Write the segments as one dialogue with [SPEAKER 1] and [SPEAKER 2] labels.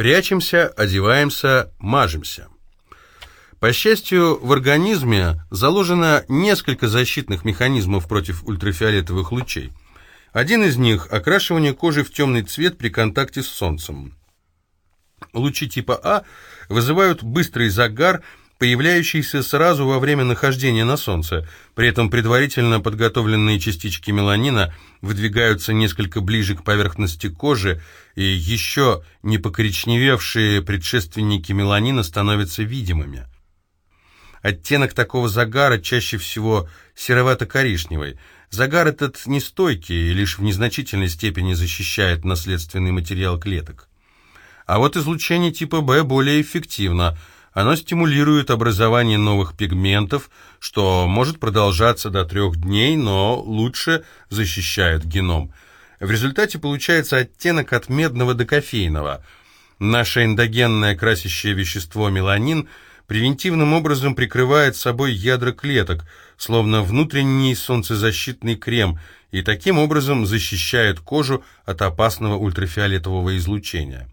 [SPEAKER 1] Прячемся, одеваемся, мажемся. По счастью, в организме заложено несколько защитных механизмов против ультрафиолетовых лучей. Один из них – окрашивание кожи в темный цвет при контакте с солнцем. Лучи типа А вызывают быстрый загар, появляющийся сразу во время нахождения на солнце. При этом предварительно подготовленные частички меланина выдвигаются несколько ближе к поверхности кожи, и еще не покоричневевшие предшественники меланина становятся видимыми. Оттенок такого загара чаще всего серовато-коричневый. Загар этот нестойкий и лишь в незначительной степени защищает наследственный материал клеток. А вот излучение типа В более эффективно. Оно стимулирует образование новых пигментов, что может продолжаться до трех дней, но лучше защищает геном. В результате получается оттенок от медного до кофейного. Наше эндогенное красящее вещество меланин превентивным образом прикрывает собой ядра клеток, словно внутренний солнцезащитный крем, и таким образом защищает кожу от опасного ультрафиолетового излучения.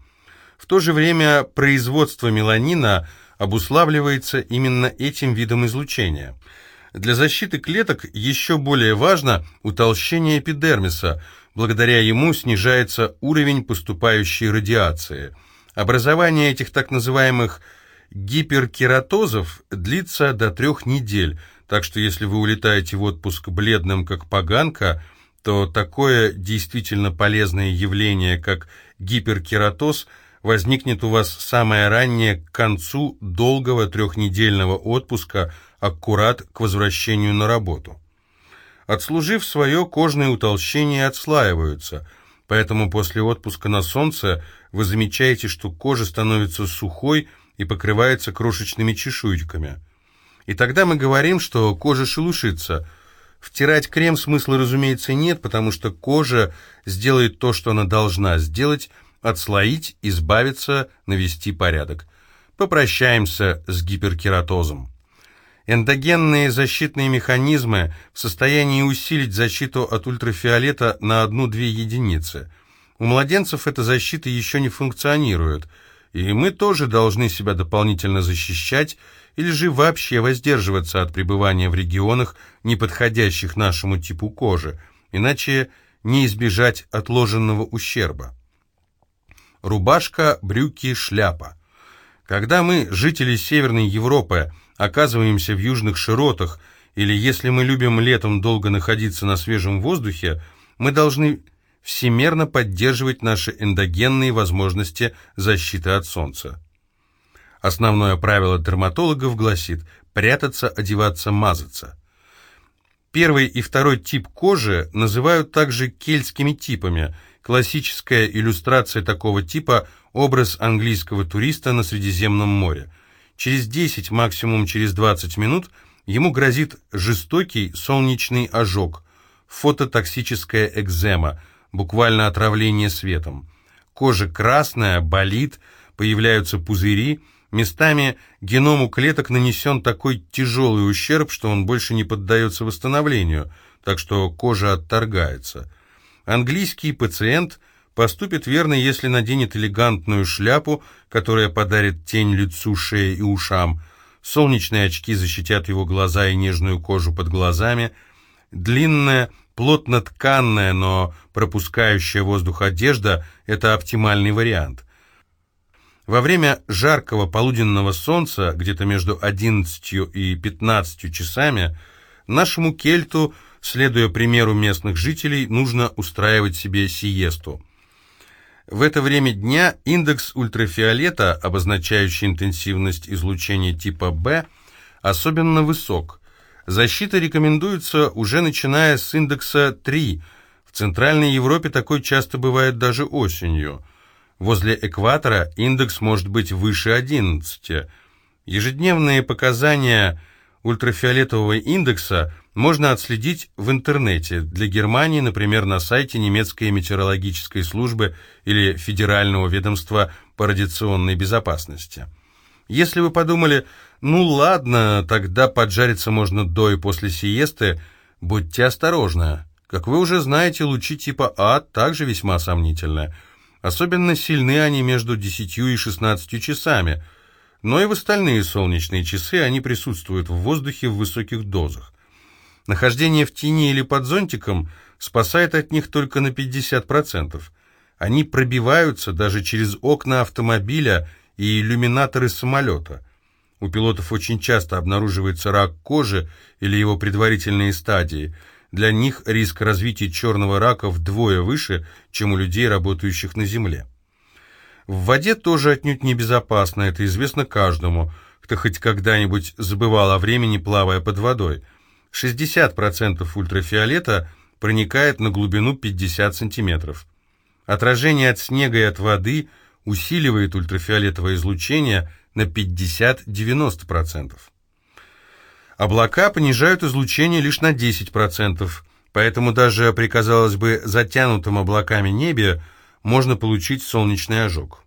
[SPEAKER 1] В то же время производство меланина обуславливается именно этим видом излучения. Для защиты клеток еще более важно утолщение эпидермиса, благодаря ему снижается уровень поступающей радиации. Образование этих так называемых гиперкератозов длится до трех недель, так что если вы улетаете в отпуск бледным как поганка, то такое действительно полезное явление, как гиперкератоз – возникнет у вас самое раннее к концу долгого трехнедельного отпуска, аккурат к возвращению на работу. Отслужив свое, кожные утолщения отслаиваются, поэтому после отпуска на солнце вы замечаете, что кожа становится сухой и покрывается крошечными чешуйками. И тогда мы говорим, что кожа шелушится. Втирать крем смысла, разумеется, нет, потому что кожа сделает то, что она должна сделать – отслоить, избавиться, навести порядок. Попрощаемся с гиперкератозом. Эндогенные защитные механизмы в состоянии усилить защиту от ультрафиолета на 1-2 единицы. У младенцев эта защита еще не функционирует, и мы тоже должны себя дополнительно защищать или же вообще воздерживаться от пребывания в регионах, не подходящих нашему типу кожи, иначе не избежать отложенного ущерба рубашка, брюки, шляпа. Когда мы, жители Северной Европы, оказываемся в южных широтах, или если мы любим летом долго находиться на свежем воздухе, мы должны всемерно поддерживать наши эндогенные возможности защиты от солнца. Основное правило дерматологов гласит прятаться, одеваться, мазаться. Первый и второй тип кожи называют также кельтскими типами – Классическая иллюстрация такого типа – образ английского туриста на Средиземном море. Через 10, максимум через 20 минут ему грозит жестокий солнечный ожог, фототоксическая экзема, буквально отравление светом. Кожа красная, болит, появляются пузыри, местами геному клеток нанесен такой тяжелый ущерб, что он больше не поддается восстановлению, так что кожа отторгается. Английский пациент поступит верно, если наденет элегантную шляпу, которая подарит тень лицу, шее и ушам. Солнечные очки защитят его глаза и нежную кожу под глазами. Длинная, плотно тканная, но пропускающая воздух одежда – это оптимальный вариант. Во время жаркого полуденного солнца, где-то между 11 и 15 часами, нашему кельту – Следуя примеру местных жителей, нужно устраивать себе сиесту. В это время дня индекс ультрафиолета, обозначающий интенсивность излучения типа B, особенно высок. Защита рекомендуется уже начиная с индекса 3. В Центральной Европе такой часто бывает даже осенью. Возле экватора индекс может быть выше 11. Ежедневные показания ультрафиолетового индекса можно отследить в интернете. Для Германии, например, на сайте немецкой метеорологической службы или Федерального ведомства по радиационной безопасности. Если вы подумали, ну ладно, тогда поджариться можно до и после сиесты, будьте осторожны. Как вы уже знаете, лучи типа А также весьма сомнительны. Особенно сильны они между 10 и 16 часами, но и в остальные солнечные часы они присутствуют в воздухе в высоких дозах. Нахождение в тени или под зонтиком спасает от них только на 50%. Они пробиваются даже через окна автомобиля и иллюминаторы самолета. У пилотов очень часто обнаруживается рак кожи или его предварительные стадии. Для них риск развития черного рака вдвое выше, чем у людей, работающих на Земле. В воде тоже отнюдь небезопасно, это известно каждому, кто хоть когда-нибудь забывал о времени, плавая под водой. 60% ультрафиолета проникает на глубину 50 сантиметров. Отражение от снега и от воды усиливает ультрафиолетовое излучение на 50-90%. Облака понижают излучение лишь на 10%, поэтому даже при, казалось бы, затянутом облаками небе можно получить солнечный ожог.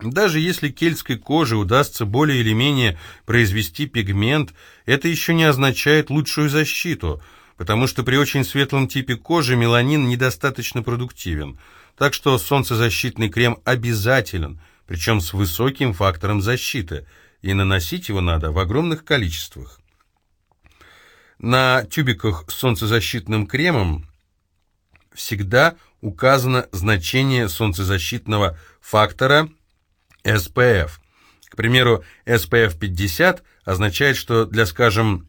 [SPEAKER 1] Даже если кельтской коже удастся более или менее произвести пигмент, это еще не означает лучшую защиту, потому что при очень светлом типе кожи меланин недостаточно продуктивен – так что солнцезащитный крем обязателен, причем с высоким фактором защиты, и наносить его надо в огромных количествах. На тюбиках с солнцезащитным кремом всегда указано значение солнцезащитного фактора SPF. К примеру, SPF 50 означает, что для, скажем,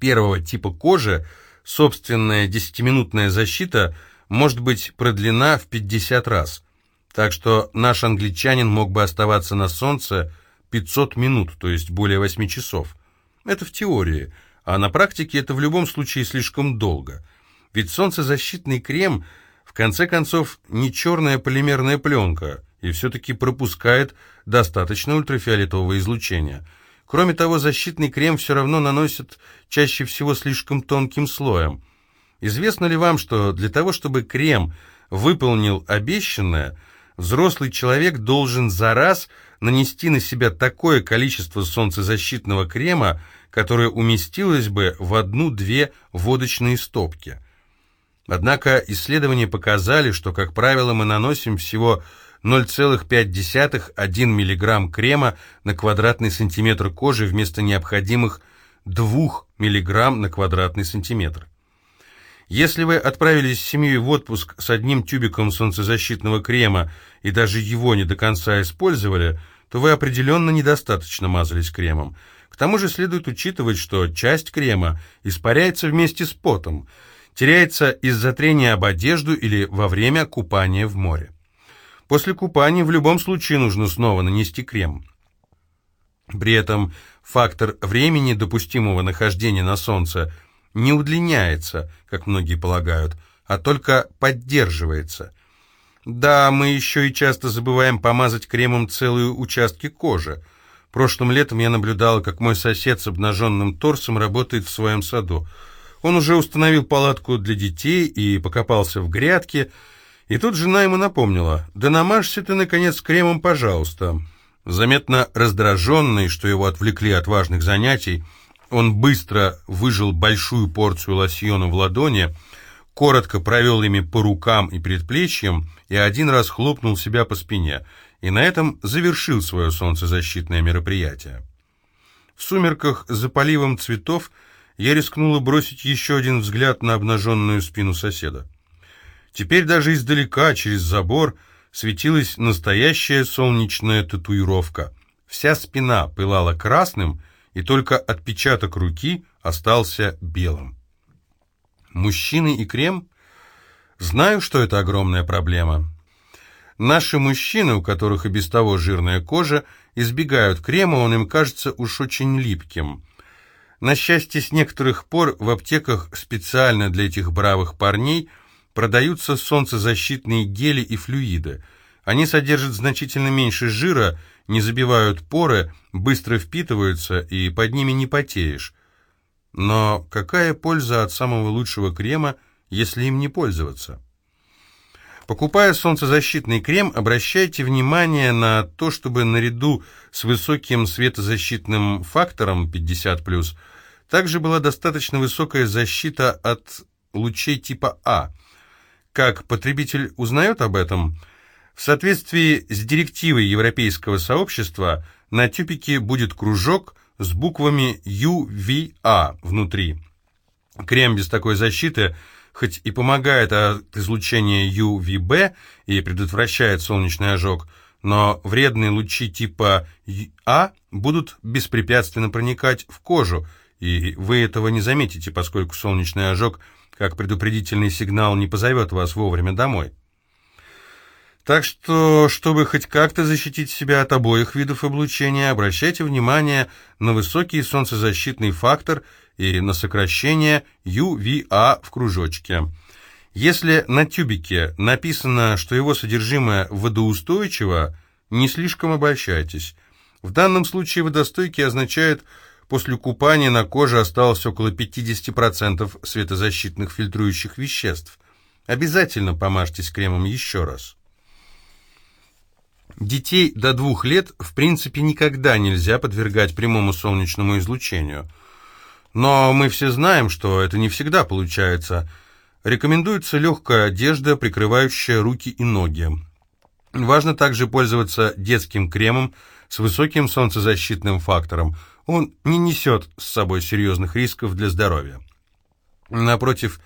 [SPEAKER 1] первого типа кожи собственная 10-минутная защита – может быть продлена в 50 раз. Так что наш англичанин мог бы оставаться на солнце 500 минут, то есть более 8 часов. Это в теории, а на практике это в любом случае слишком долго. Ведь солнцезащитный крем, в конце концов, не черная полимерная пленка, и все-таки пропускает достаточно ультрафиолетового излучения. Кроме того, защитный крем все равно наносят чаще всего слишком тонким слоем – Известно ли вам, что для того, чтобы крем выполнил обещанное, взрослый человек должен за раз нанести на себя такое количество солнцезащитного крема, которое уместилось бы в одну-две водочные стопки. Однако исследования показали, что, как правило, мы наносим всего 0,5-1 мг крема на квадратный сантиметр кожи вместо необходимых 2 мг на квадратный сантиметр. Если вы отправились с семьей в отпуск с одним тюбиком солнцезащитного крема и даже его не до конца использовали, то вы определенно недостаточно мазались кремом. К тому же следует учитывать, что часть крема испаряется вместе с потом, теряется из-за трения об одежду или во время купания в море. После купания в любом случае нужно снова нанести крем. При этом фактор времени допустимого нахождения на солнце – не удлиняется, как многие полагают, а только поддерживается. Да, мы еще и часто забываем помазать кремом целые участки кожи. Прошлым летом я наблюдала, как мой сосед с обнаженным торсом работает в своем саду. Он уже установил палатку для детей и покопался в грядке, и тут жена ему напомнила, «Да намажься ты, наконец, кремом, пожалуйста». Заметно раздраженный, что его отвлекли от важных занятий, он быстро выжил большую порцию лосьона в ладони, коротко провел ими по рукам и предплечьям и один раз хлопнул себя по спине, и на этом завершил свое солнцезащитное мероприятие. В сумерках за поливом цветов я рискнула бросить еще один взгляд на обнаженную спину соседа. Теперь даже издалека, через забор, светилась настоящая солнечная татуировка. Вся спина пылала красным, и только отпечаток руки остался белым. Мужчины и крем? Знаю, что это огромная проблема. Наши мужчины, у которых и без того жирная кожа, избегают крема, он им кажется уж очень липким. На счастье, с некоторых пор в аптеках специально для этих бравых парней продаются солнцезащитные гели и флюиды. Они содержат значительно меньше жира не забивают поры, быстро впитываются, и под ними не потеешь. Но какая польза от самого лучшего крема, если им не пользоваться? Покупая солнцезащитный крем, обращайте внимание на то, чтобы наряду с высоким светозащитным фактором 50+, также была достаточно высокая защита от лучей типа А. Как потребитель узнает об этом – В соответствии с директивой Европейского сообщества на тюбике будет кружок с буквами UVA внутри. Крем без такой защиты хоть и помогает от излучения UVB и предотвращает солнечный ожог, но вредные лучи типа А будут беспрепятственно проникать в кожу, и вы этого не заметите, поскольку солнечный ожог, как предупредительный сигнал, не позовет вас вовремя домой. Так что, чтобы хоть как-то защитить себя от обоих видов облучения, обращайте внимание на высокий солнцезащитный фактор и на сокращение UVA в кружочке. Если на тюбике написано, что его содержимое водоустойчиво, не слишком обольщайтесь. В данном случае водостойкий означает, после купания на коже осталось около 50% светозащитных фильтрующих веществ. Обязательно помажьтесь кремом еще раз. Детей до двух лет в принципе никогда нельзя подвергать прямому солнечному излучению. Но мы все знаем, что это не всегда получается. Рекомендуется легкая одежда, прикрывающая руки и ноги. Важно также пользоваться детским кремом с высоким солнцезащитным фактором. Он не несет с собой серьезных рисков для здоровья. Напротив,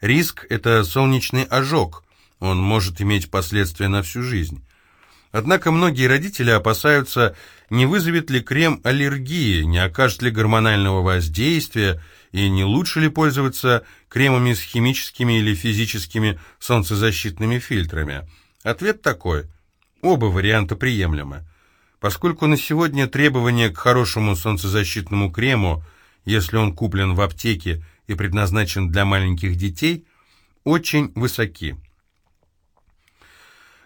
[SPEAKER 1] риск – это солнечный ожог. Он может иметь последствия на всю жизнь. Однако многие родители опасаются, не вызовет ли крем аллергии, не окажет ли гормонального воздействия и не лучше ли пользоваться кремами с химическими или физическими солнцезащитными фильтрами. Ответ такой – оба варианта приемлемы. Поскольку на сегодня требования к хорошему солнцезащитному крему, если он куплен в аптеке и предназначен для маленьких детей, очень высоки.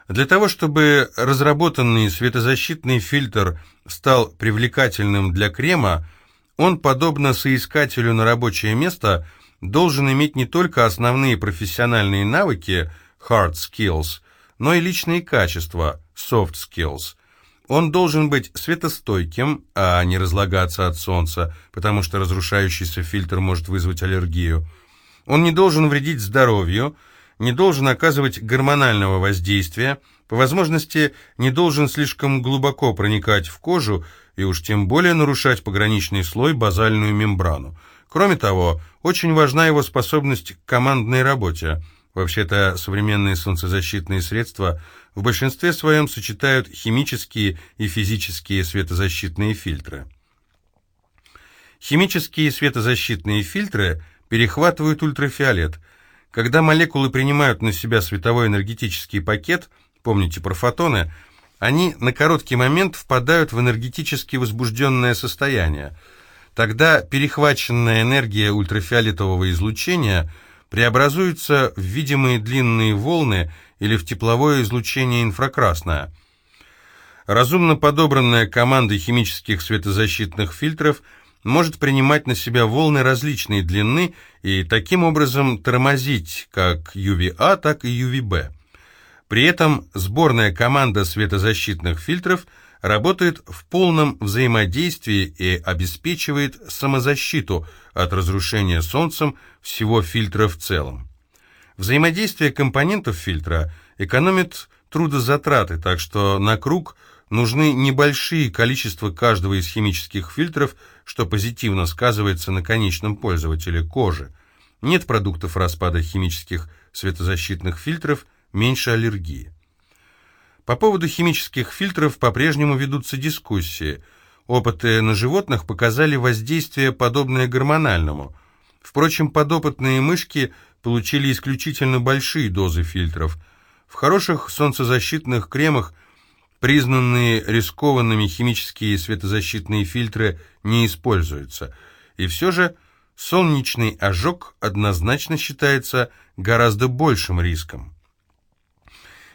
[SPEAKER 1] Для того, чтобы разработанный светозащитный фильтр стал привлекательным для крема, он, подобно соискателю на рабочее место, должен иметь не только основные профессиональные навыки hard skills, но и личные качества soft skills. Он должен быть светостойким, а не разлагаться от солнца, потому что разрушающийся фильтр может вызвать аллергию. Он не должен вредить здоровью, не должен оказывать гормонального воздействия, по возможности не должен слишком глубоко проникать в кожу и уж тем более нарушать пограничный слой базальную мембрану. Кроме того, очень важна его способность к командной работе. Вообще-то современные солнцезащитные средства в большинстве своем сочетают химические и физические светозащитные фильтры. Химические светозащитные фильтры перехватывают ультрафиолет – когда молекулы принимают на себя световой энергетический пакет, помните про фотоны, они на короткий момент впадают в энергетически возбужденное состояние. Тогда перехваченная энергия ультрафиолетового излучения преобразуется в видимые длинные волны или в тепловое излучение инфракрасное. Разумно подобранная команда химических светозащитных фильтров – может принимать на себя волны различной длины и таким образом тормозить как UVA, так и UVB. При этом сборная команда светозащитных фильтров работает в полном взаимодействии и обеспечивает самозащиту от разрушения солнцем всего фильтра в целом. Взаимодействие компонентов фильтра экономит трудозатраты, так что на круг – нужны небольшие количества каждого из химических фильтров, что позитивно сказывается на конечном пользователе кожи. Нет продуктов распада химических светозащитных фильтров, меньше аллергии. По поводу химических фильтров по-прежнему ведутся дискуссии. Опыты на животных показали воздействие, подобное гормональному. Впрочем, подопытные мышки получили исключительно большие дозы фильтров. В хороших солнцезащитных кремах – Признанные рискованными химические светозащитные фильтры не используются. И все же солнечный ожог однозначно считается гораздо большим риском.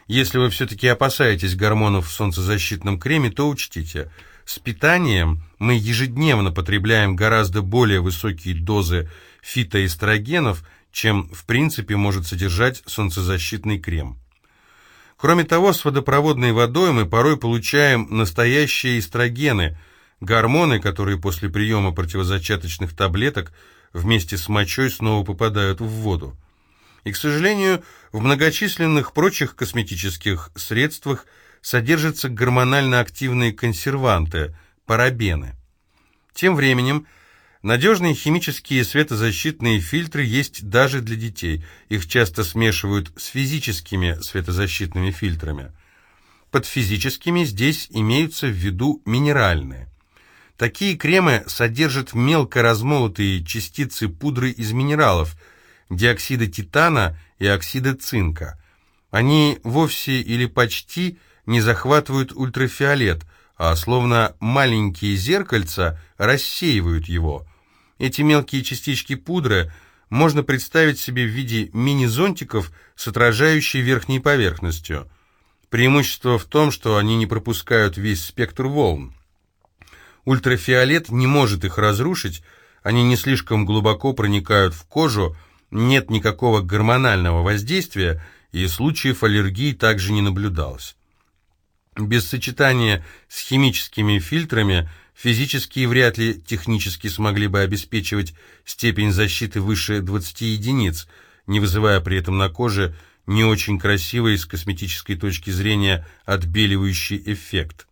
[SPEAKER 1] Если вы все-таки опасаетесь гормонов в солнцезащитном креме, то учтите, с питанием мы ежедневно потребляем гораздо более высокие дозы фитоэстрогенов, чем в принципе может содержать солнцезащитный крем. Кроме того, с водопроводной водой мы порой получаем настоящие эстрогены, гормоны, которые после приема противозачаточных таблеток вместе с мочой снова попадают в воду. И, к сожалению, в многочисленных прочих косметических средствах содержатся гормонально активные консерванты, парабены. Тем временем, надежные химические светозащитные фильтры есть даже для детей. Их часто смешивают с физическими светозащитными фильтрами. Под физическими здесь имеются в виду минеральные. Такие кремы содержат мелко размолотые частицы пудры из минералов, диоксида титана и оксида цинка. Они вовсе или почти не захватывают ультрафиолет, а словно маленькие зеркальца рассеивают его. Эти мелкие частички пудры можно представить себе в виде мини-зонтиков с отражающей верхней поверхностью. Преимущество в том, что они не пропускают весь спектр волн. Ультрафиолет не может их разрушить, они не слишком глубоко проникают в кожу, нет никакого гормонального воздействия, и случаев аллергии также не наблюдалось. Без сочетания с химическими фильтрами физические вряд ли технически смогли бы обеспечивать степень защиты выше 20 единиц, не вызывая при этом на коже не очень красивый с косметической точки зрения отбеливающий эффект.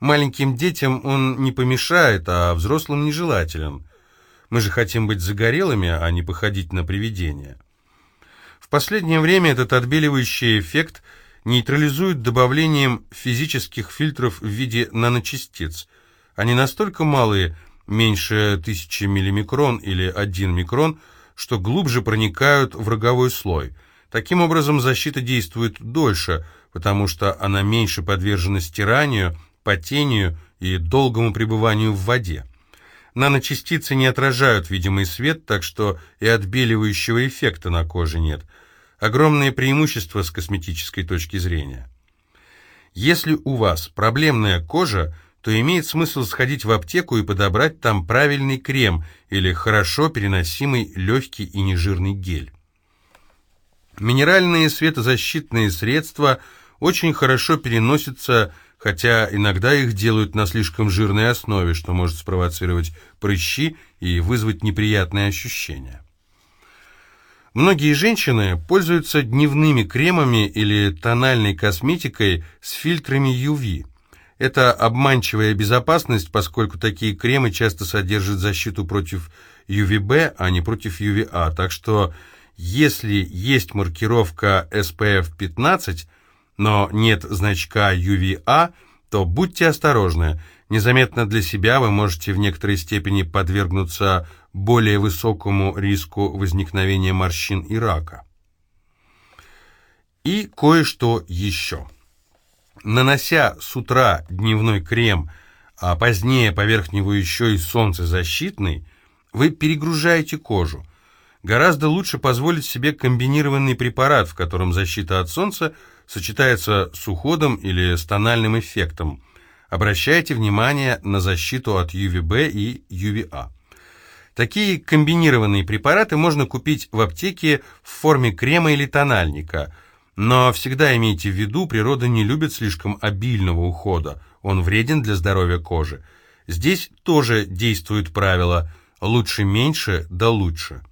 [SPEAKER 1] Маленьким детям он не помешает, а взрослым нежелателен. Мы же хотим быть загорелыми, а не походить на привидения. В последнее время этот отбеливающий эффект нейтрализует добавлением физических фильтров в виде наночастиц. Они настолько малые, меньше 1000 миллимикрон или 1 микрон, что глубже проникают в роговой слой. Таким образом, защита действует дольше, потому что она меньше подвержена стиранию, потению и долгому пребыванию в воде. Наночастицы не отражают видимый свет, так что и отбеливающего эффекта на коже нет. Огромное преимущество с косметической точки зрения. Если у вас проблемная кожа, то имеет смысл сходить в аптеку и подобрать там правильный крем или хорошо переносимый легкий и нежирный гель. Минеральные светозащитные средства очень хорошо переносятся хотя иногда их делают на слишком жирной основе, что может спровоцировать прыщи и вызвать неприятные ощущения. Многие женщины пользуются дневными кремами или тональной косметикой с фильтрами UV. Это обманчивая безопасность, поскольку такие кремы часто содержат защиту против UVB, а не против UVA, так что если есть маркировка SPF 15, но нет значка UVA, то будьте осторожны. Незаметно для себя вы можете в некоторой степени подвергнуться более высокому риску возникновения морщин и рака. И кое-что еще. Нанося с утра дневной крем, а позднее поверх него еще и солнцезащитный, вы перегружаете кожу. Гораздо лучше позволить себе комбинированный препарат, в котором защита от солнца сочетается с уходом или с тональным эффектом. Обращайте внимание на защиту от UVB и UVA. Такие комбинированные препараты можно купить в аптеке в форме крема или тональника, но всегда имейте в виду, природа не любит слишком обильного ухода, он вреден для здоровья кожи. Здесь тоже действует правило «лучше меньше, да лучше».